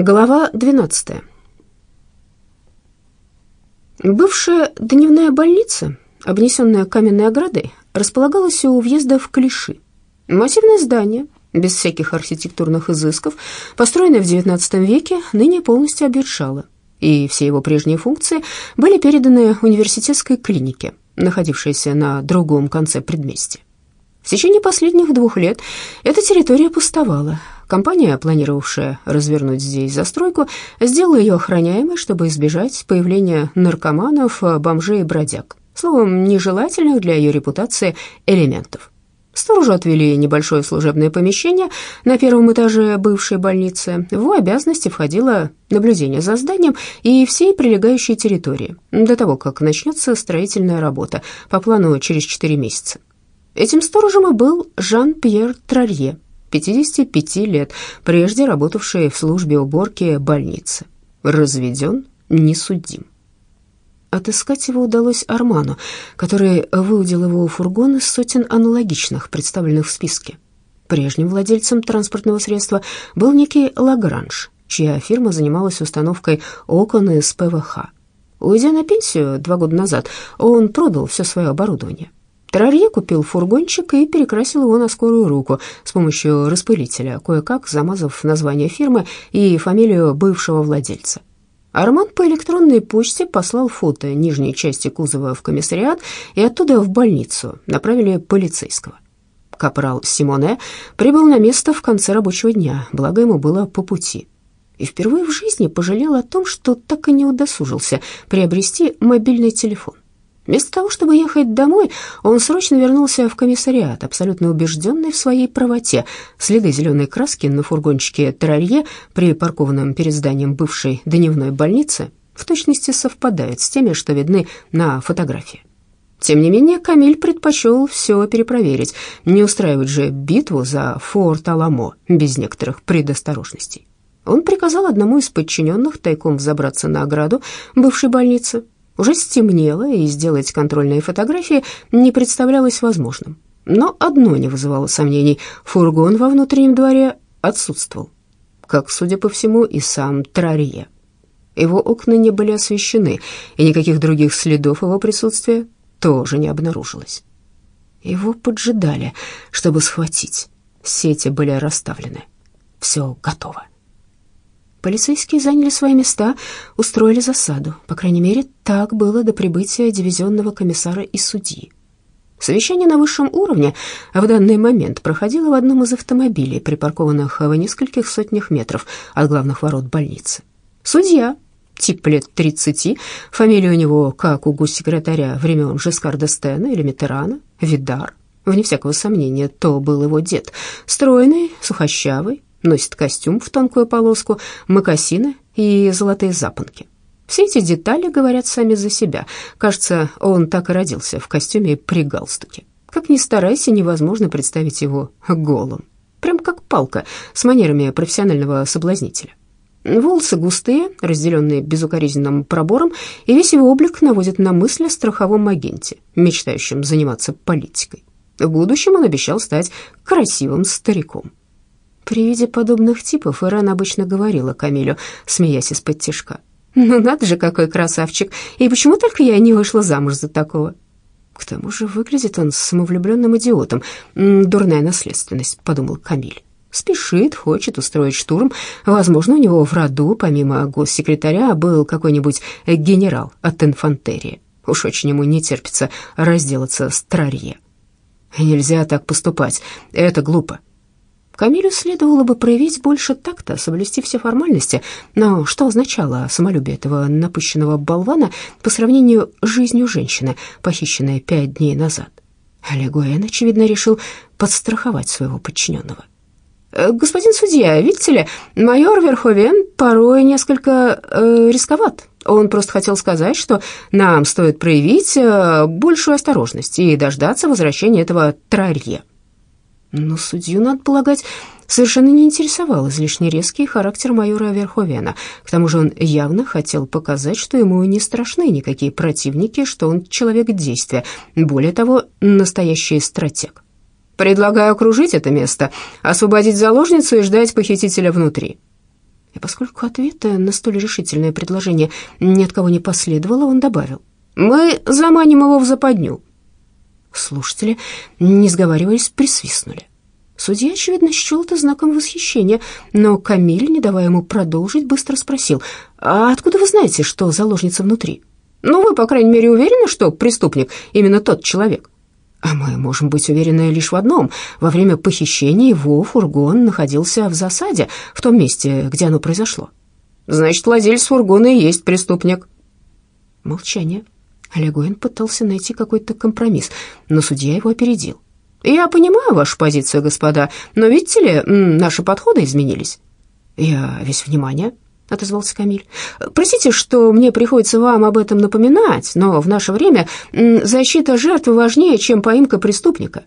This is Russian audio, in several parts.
Глава 12. Бывшая дневная больница, обнесенная каменной оградой, располагалась у въезда в Клиши. Массивное здание, без всяких архитектурных изысков, построенное в XIX веке, ныне полностью обветшало, и все его прежние функции были переданы университетской клинике, находившейся на другом конце предместья. В течение последних двух лет эта территория пустовала, Компания, планировавшая развернуть здесь застройку, сделала ее охраняемой, чтобы избежать появления наркоманов, бомжей и бродяг. Словом, нежелательных для ее репутации элементов. Сторожу отвели небольшое служебное помещение на первом этаже бывшей больницы. В его обязанности входило наблюдение за зданием и всей прилегающей территории до того, как начнется строительная работа по плану через 4 месяца. Этим сторожем и был Жан-Пьер Трарье, 55 лет, прежде работавший в службе уборки больницы. Разведен, не судим. Отыскать его удалось Арману, который выудил его у фургона сотен аналогичных, представленных в списке. Прежним владельцем транспортного средства был некий Лагранж, чья фирма занималась установкой окон из ПВХ. Уйдя на пенсию два года назад, он продал все свое оборудование. Террарье купил фургончик и перекрасил его на скорую руку с помощью распылителя, кое-как замазав название фирмы и фамилию бывшего владельца. Арман по электронной почте послал фото нижней части кузова в комиссариат и оттуда в больницу направили полицейского. Капрал Симоне прибыл на место в конце рабочего дня, благо ему было по пути. И впервые в жизни пожалел о том, что так и не удосужился приобрести мобильный телефон. Вместо того, чтобы ехать домой, он срочно вернулся в комиссариат, абсолютно убежденный в своей правоте. Следы зеленой краски на фургончике «Террарье», припаркованном перед зданием бывшей дневной больницы, в точности совпадают с теми, что видны на фотографии. Тем не менее, Камиль предпочел все перепроверить, не устраивать же битву за форт Аламо без некоторых предосторожностей. Он приказал одному из подчиненных тайком взобраться на ограду бывшей больницы, уже стемнело, и сделать контрольные фотографии не представлялось возможным. Но одно не вызывало сомнений — фургон во внутреннем дворе отсутствовал, как, судя по всему, и сам Трарье. Его окна не были освещены, и никаких других следов его присутствия тоже не обнаружилось. Его поджидали, чтобы схватить. Сети были расставлены. Все готово. Полицейские заняли свои места, устроили засаду. По крайней мере, так было до прибытия дивизионного комиссара и судьи. Совещание на высшем уровне в данный момент проходило в одном из автомобилей, припаркованных в нескольких сотнях метров от главных ворот больницы. Судья, тип лет 30, фамилия у него, как у госсекретаря времен Жескарда Стена или Митерана, Видар. Вне всякого сомнения, то был его дед. Стройный, сухощавый, Носит костюм в тонкую полоску, мокасины и золотые запонки. Все эти детали говорят сами за себя. Кажется, он так и родился в костюме при галстуке. Как ни старайся, невозможно представить его голым. Прям как палка с манерами профессионального соблазнителя. Волосы густые, разделенные безукоризненным пробором, и весь его облик наводит на мысль о страховом агенте, мечтающем заниматься политикой. В будущем он обещал стать красивым стариком. При виде подобных типов Иран обычно говорила Камилю, смеясь из-под тишка. «Ну надо же, какой красавчик! И почему только я не вышла замуж за такого?» «К тому же выглядит он самовлюбленным идиотом. Дурная наследственность», — подумал Камиль. «Спешит, хочет устроить штурм. Возможно, у него в роду, помимо госсекретаря, был какой-нибудь генерал от инфантерии. Уж очень ему не терпится разделаться с Трарье». «Нельзя так поступать. Это глупо. Камилю следовало бы проявить больше такта, соблюсти все формальности, но что означало самолюбие этого напыщенного болвана по сравнению с жизнью женщины, похищенной пять дней назад? Легуэн, очевидно, решил подстраховать своего подчиненного. «Э, «Господин судья, видите ли, майор Верховен порой несколько э, рисковат. Он просто хотел сказать, что нам стоит проявить э, большую осторожность и дождаться возвращения этого Трарье». Но судью, надо полагать, совершенно не интересовал излишне резкий характер майора Верховена. К тому же он явно хотел показать, что ему не страшны никакие противники, что он человек действия, более того, настоящий стратег. «Предлагаю окружить это место, освободить заложницу и ждать похитителя внутри». И поскольку ответа на столь решительное предложение ни от кого не последовало, он добавил, «Мы заманим его в западню». Слушатели, не сговариваясь, присвистнули. Судья, очевидно, счел это знаком восхищения, но Камиль, не давая ему продолжить, быстро спросил, «А откуда вы знаете, что заложница внутри?» «Ну, вы, по крайней мере, уверены, что преступник именно тот человек?» «А мы можем быть уверены лишь в одном. Во время похищения его фургон находился в засаде, в том месте, где оно произошло». «Значит, владелец фургона и есть преступник». Молчание. Легуин пытался найти какой-то компромисс, но судья его опередил. «Я понимаю вашу позицию, господа, но видите ли, наши подходы изменились». «Я весь внимание», — отозвался Камиль. «Простите, что мне приходится вам об этом напоминать, но в наше время защита жертвы важнее, чем поимка преступника».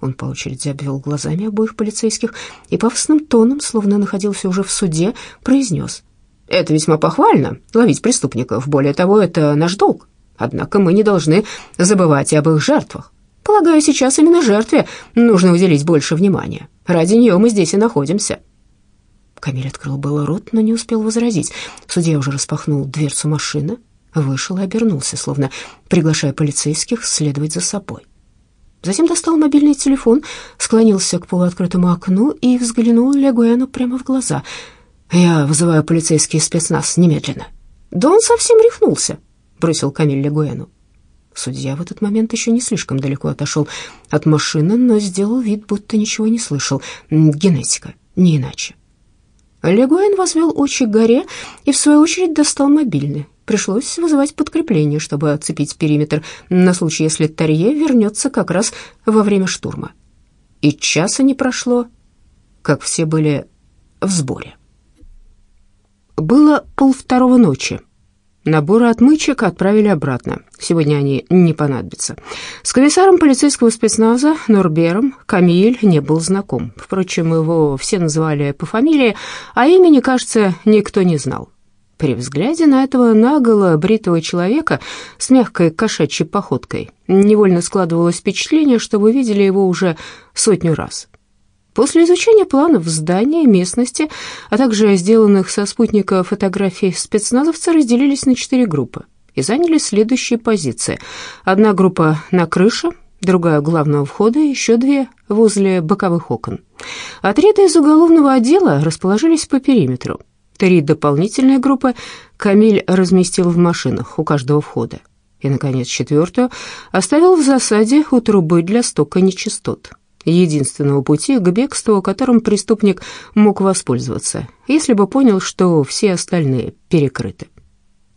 Он по очереди обвел глазами обоих полицейских и пафосным тоном, словно находился уже в суде, произнес. «Это весьма похвально, ловить преступников. Более того, это наш долг. Однако мы не должны забывать об их жертвах. Полагаю, сейчас именно жертве нужно уделить больше внимания. Ради нее мы здесь и находимся». Камиль открыл было рот, но не успел возразить. Судья уже распахнул дверцу машины, вышел и обернулся, словно приглашая полицейских следовать за собой. Затем достал мобильный телефон, склонился к полуоткрытому окну и взглянул Легуэну прямо в глаза. «Я вызываю полицейский спецназ немедленно». «Да он совсем рехнулся», — бросил Камиль Легуэну. Судья в этот момент еще не слишком далеко отошел от машины, но сделал вид, будто ничего не слышал. Генетика, не иначе. Легуэн возвел очи к горе и, в свою очередь, достал мобильный. Пришлось вызывать подкрепление, чтобы оцепить периметр на случай, если Тарье вернется как раз во время штурма. И часа не прошло, как все были в сборе. Было полвторого ночи. Наборы отмычек отправили обратно. Сегодня они не понадобятся. С комиссаром полицейского спецназа Норбером Камиль не был знаком. Впрочем, его все называли по фамилии, а имени, кажется, никто не знал. При взгляде на этого наголо бритого человека с мягкой кошачьей походкой невольно складывалось впечатление, что вы видели его уже сотню раз. После изучения планов здания, местности, а также сделанных со спутника фотографий спецназовцы разделились на четыре группы и заняли следующие позиции. Одна группа на крыше, другая у главного входа, еще две возле боковых окон. Отряды из уголовного отдела расположились по периметру. Три дополнительные группы Камиль разместил в машинах у каждого входа. И, наконец, четвертую оставил в засаде у трубы для стока нечистот единственного пути к бегству, которым преступник мог воспользоваться, если бы понял, что все остальные перекрыты.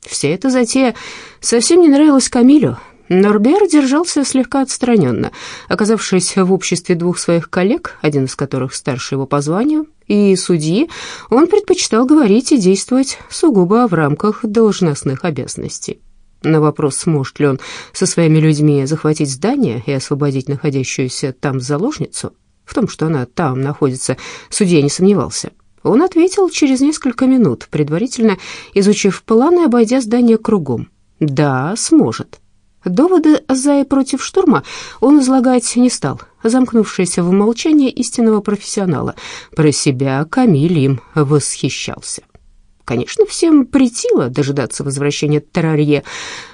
Вся эта затея совсем не нравилась Камилю. Норбер держался слегка отстраненно, оказавшись в обществе двух своих коллег, один из которых старше его по званию, и судьи, он предпочитал говорить и действовать сугубо в рамках должностных обязанностей. На вопрос, сможет ли он со своими людьми захватить здание и освободить находящуюся там заложницу, в том, что она там находится, судья не сомневался. Он ответил через несколько минут, предварительно изучив план и обойдя здание кругом. «Да, сможет». Доводы за и против штурма он излагать не стал, замкнувшийся в молчании истинного профессионала. Про себя Камиль им восхищался. Конечно, всем притило дожидаться возвращения Террарье,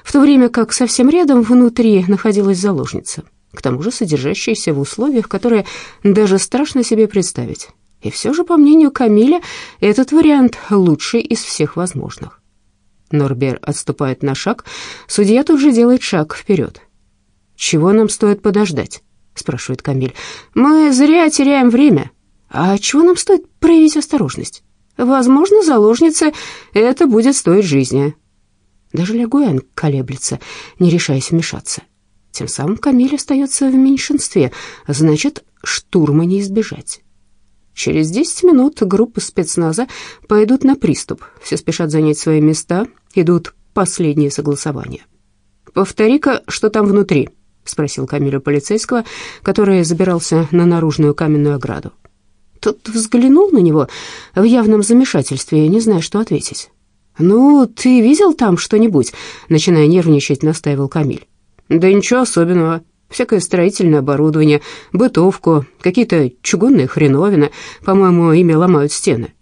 в то время как совсем рядом внутри находилась заложница, к тому же содержащаяся в условиях, которые даже страшно себе представить. И все же, по мнению Камиля, этот вариант лучший из всех возможных. Норбер отступает на шаг, судья тут же делает шаг вперед. «Чего нам стоит подождать?» — спрашивает Камиль. «Мы зря теряем время. А чего нам стоит проявить осторожность?» Возможно, заложнице это будет стоить жизни. Даже Лягуэн колеблется, не решаясь вмешаться. Тем самым Камиль остается в меньшинстве, значит, штурма не избежать. Через десять минут группы спецназа пойдут на приступ. Все спешат занять свои места, идут последние согласования. «Повтори-ка, что там внутри?» — спросил Камиля полицейского, который забирался на наружную каменную ограду. Тот взглянул на него в явном замешательстве, не зная, что ответить. «Ну, ты видел там что-нибудь?» Начиная нервничать, настаивал Камиль. «Да ничего особенного. Всякое строительное оборудование, бытовку, какие-то чугунные хреновины. По-моему, ими ломают стены».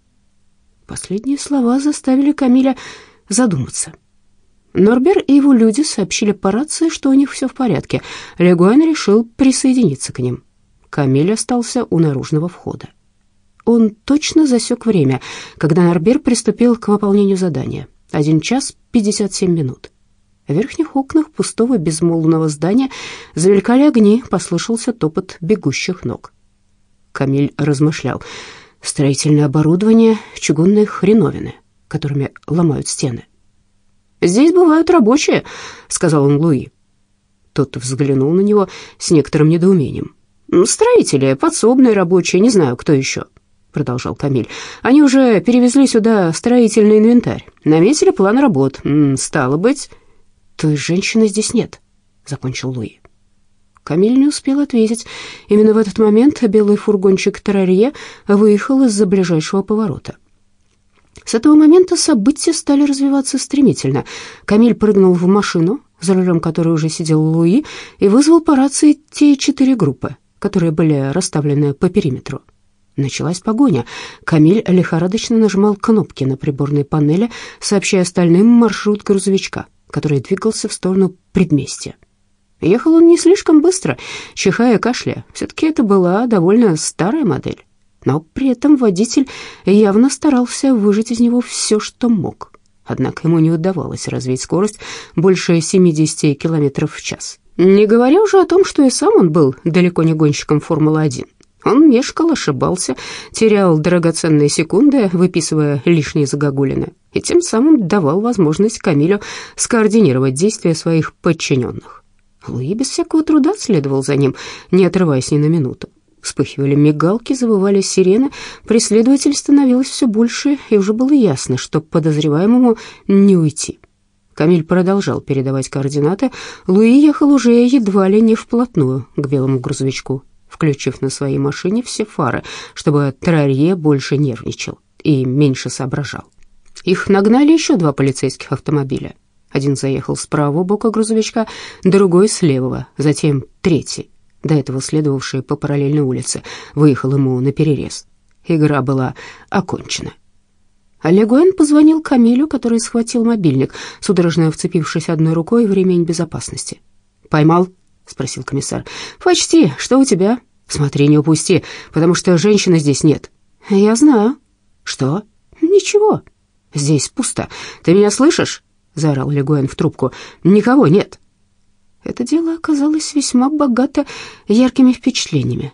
Последние слова заставили Камиля задуматься. Норбер и его люди сообщили по рации, что у них все в порядке. Легуэн решил присоединиться к ним. Камиль остался у наружного входа. Он точно засек время, когда Норбер приступил к выполнению задания. Один час пятьдесят семь минут. В верхних окнах пустого безмолвного здания замелькали огни, послышался топот бегущих ног. Камиль размышлял. Строительное оборудование, чугунные хреновины, которыми ломают стены. «Здесь бывают рабочие», — сказал он Луи. Тот взглянул на него с некоторым недоумением. «Строители, подсобные рабочие, не знаю, кто еще», — продолжал Камиль. «Они уже перевезли сюда строительный инвентарь, наметили план работ. Стало быть...» «Той женщины здесь нет», — закончил Луи. Камиль не успел ответить. Именно в этот момент белый фургончик Террарье выехал из-за ближайшего поворота. С этого момента события стали развиваться стремительно. Камиль прыгнул в машину, за рулем которой уже сидел Луи, и вызвал по рации те четыре группы, которые были расставлены по периметру. Началась погоня. Камиль лихорадочно нажимал кнопки на приборной панели, сообщая остальным маршрут грузовичка, который двигался в сторону предместья. Ехал он не слишком быстро, чихая и кашляя. Все-таки это была довольно старая модель но при этом водитель явно старался выжать из него все, что мог. Однако ему не удавалось развить скорость больше 70 км в час. Не говоря уже о том, что и сам он был далеко не гонщиком Формулы-1. Он мешкал, ошибался, терял драгоценные секунды, выписывая лишние загогулины, и тем самым давал возможность Камилю скоординировать действия своих подчиненных. Луи без всякого труда следовал за ним, не отрываясь ни на минуту. Вспыхивали мигалки, завывали сирены, преследователь становилось все больше, и уже было ясно, что подозреваемому не уйти. Камиль продолжал передавать координаты. Луи ехал уже едва ли не вплотную к белому грузовичку, включив на своей машине все фары, чтобы Трарье больше нервничал и меньше соображал. Их нагнали еще два полицейских автомобиля. Один заехал с правого бока грузовичка, другой с левого, затем третий до этого следовавший по параллельной улице, выехал ему на перерез. Игра была окончена. Олегуэн позвонил Камилю, который схватил мобильник, судорожно вцепившись одной рукой в ремень безопасности. «Поймал?» — спросил комиссар. «Почти. Что у тебя?» «Смотри, не упусти, потому что женщины здесь нет». «Я знаю». «Что?» «Ничего. Здесь пусто. Ты меня слышишь?» — заорал Легуэн в трубку. «Никого нет». Это дело оказалось весьма богато яркими впечатлениями.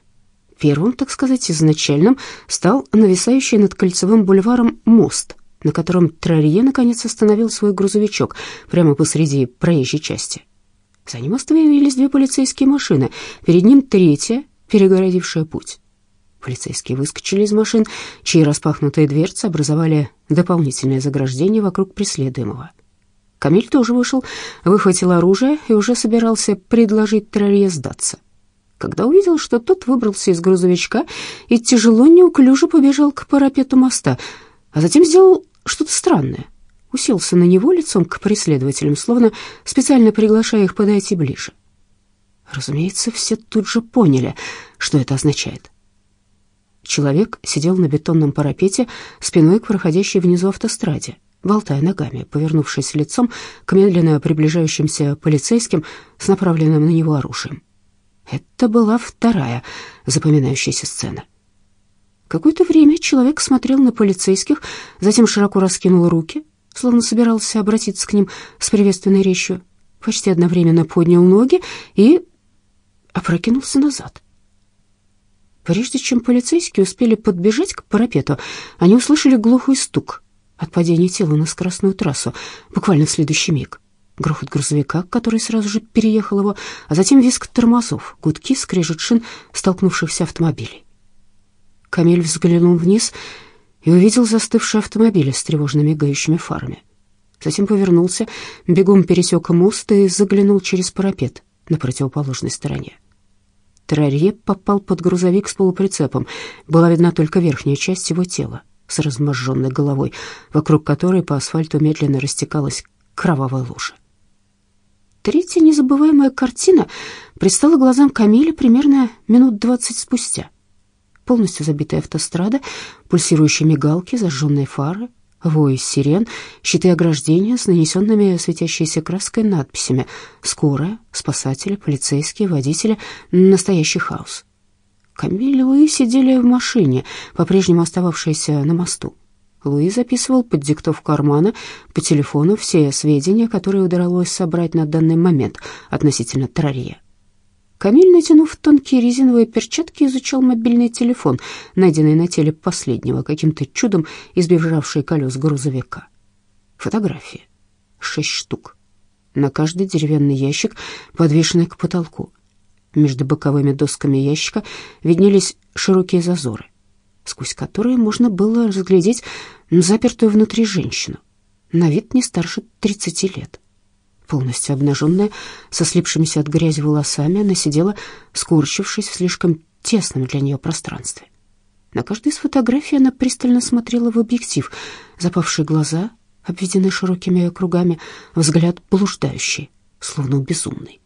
Первым, так сказать, изначальным стал нависающий над кольцевым бульваром мост, на котором Трарье наконец остановил свой грузовичок прямо посреди проезжей части. За ним остановились две полицейские машины, перед ним третья, перегородившая путь. Полицейские выскочили из машин, чьи распахнутые дверцы образовали дополнительное заграждение вокруг преследуемого. Камиль тоже вышел, выхватил оружие и уже собирался предложить Трарье сдаться. Когда увидел, что тот выбрался из грузовичка и тяжело неуклюже побежал к парапету моста, а затем сделал что-то странное. Уселся на него лицом к преследователям, словно специально приглашая их подойти ближе. Разумеется, все тут же поняли, что это означает. Человек сидел на бетонном парапете спиной к проходящей внизу автостраде болтая ногами, повернувшись лицом к медленно приближающимся полицейским с направленным на него оружием. Это была вторая запоминающаяся сцена. Какое-то время человек смотрел на полицейских, затем широко раскинул руки, словно собирался обратиться к ним с приветственной речью, почти одновременно поднял ноги и опрокинулся назад. Прежде чем полицейские успели подбежать к парапету, они услышали глухой стук — от падения тела на скоростную трассу, буквально в следующий миг. Грохот грузовика, который сразу же переехал его, а затем визг тормозов, гудки, скрежет шин столкнувшихся автомобилей. Камиль взглянул вниз и увидел застывшие автомобили с тревожно мигающими фарами. Затем повернулся, бегом пересек мост и заглянул через парапет на противоположной стороне. Террарье попал под грузовик с полуприцепом. Была видна только верхняя часть его тела с разможженной головой, вокруг которой по асфальту медленно растекалась кровавая лужа. Третья незабываемая картина предстала глазам Камиля примерно минут двадцать спустя. Полностью забитая автострада, пульсирующие мигалки, зажженные фары, вой сирен, щиты ограждения с нанесенными светящейся краской надписями «Скорая», «Спасатели», «Полицейские», «Водители», «Настоящий хаос». Камиль и Луи сидели в машине, по-прежнему остававшейся на мосту. Луи записывал под диктовку кармана по телефону все сведения, которые удалось собрать на данный момент относительно Трарье. Камиль, натянув тонкие резиновые перчатки, изучал мобильный телефон, найденный на теле последнего, каким-то чудом избежавший колес грузовика. Фотографии. Шесть штук. На каждый деревянный ящик, подвешенный к потолку. Между боковыми досками ящика виднелись широкие зазоры, сквозь которые можно было разглядеть запертую внутри женщину, на вид не старше тридцати лет. Полностью обнаженная, со слипшимися от грязи волосами, она сидела, скорчившись в слишком тесном для нее пространстве. На каждой из фотографий она пристально смотрела в объектив, запавшие глаза, обведены широкими кругами, взгляд блуждающий, словно безумный.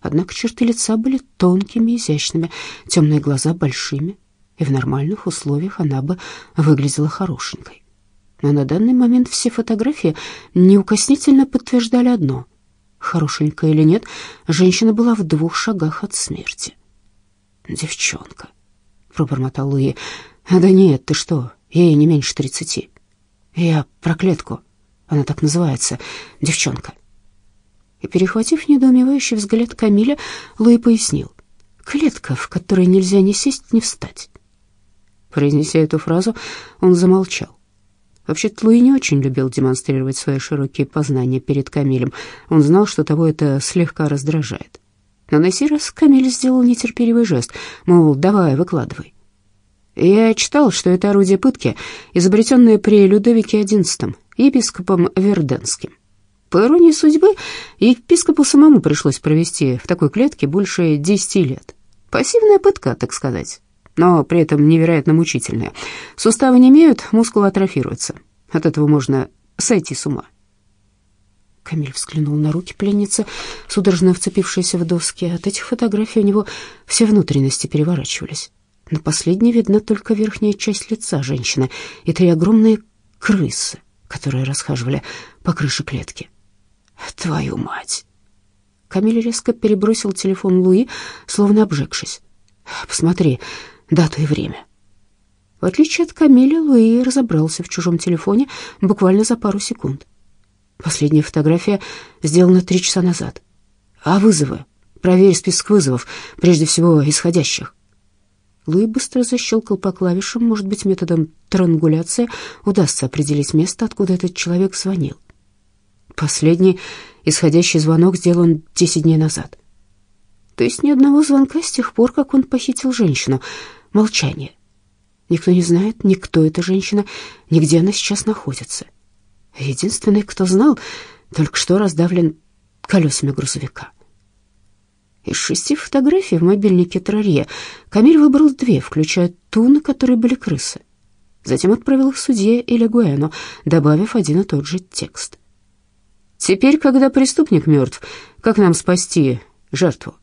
Однако черты лица были тонкими, изящными, темные глаза большими, и в нормальных условиях она бы выглядела хорошенькой. Но на данный момент все фотографии неукоснительно подтверждали одно — хорошенькая или нет, женщина была в двух шагах от смерти. «Девчонка», — пробормотал Луи. «Да нет, ты что, ей не меньше тридцати. Я про клетку, она так называется, девчонка». И, перехватив недоумевающий взгляд Камиля, Луи пояснил. «Клетка, в которой нельзя ни сесть, ни встать». Произнеся эту фразу, он замолчал. Вообще-то Луи не очень любил демонстрировать свои широкие познания перед Камилем. Он знал, что того это слегка раздражает. Но на сей раз Камиль сделал нетерпеливый жест, мол, давай, выкладывай. Я читал, что это орудие пытки, изобретенное при Людовике XI, епископом Верденским. По иронии судьбы, епископу самому пришлось провести в такой клетке больше десяти лет. Пассивная пытка, так сказать но при этом невероятно мучительная. Суставы не имеют, мускулы атрофируются. От этого можно сойти с ума. Камиль взглянул на руки пленницы, судорожно вцепившиеся в доски. От этих фотографий у него все внутренности переворачивались. На последней видна только верхняя часть лица женщины и три огромные крысы, которые расхаживали по крыше клетки. «Твою мать!» Камиль резко перебросил телефон Луи, словно обжегшись. «Посмотри, дату и время. В отличие от Камиля, Луи разобрался в чужом телефоне буквально за пару секунд. Последняя фотография сделана три часа назад. А вызовы? Проверь список вызовов, прежде всего исходящих. Луи быстро защелкал по клавишам, может быть, методом трангуляции удастся определить место, откуда этот человек звонил. Последний исходящий звонок сделан десять дней назад. То есть ни одного звонка с тех пор, как он похитил женщину — Молчание. Никто не знает, ни кто эта женщина, ни где она сейчас находится. Единственный, кто знал, только что раздавлен колесами грузовика. Из шести фотографий в мобильнике Трарье Камиль выбрал две, включая ту, на которой были крысы. Затем отправил их судье или Гуэну, добавив один и тот же текст. «Теперь, когда преступник мертв, как нам спасти жертву?»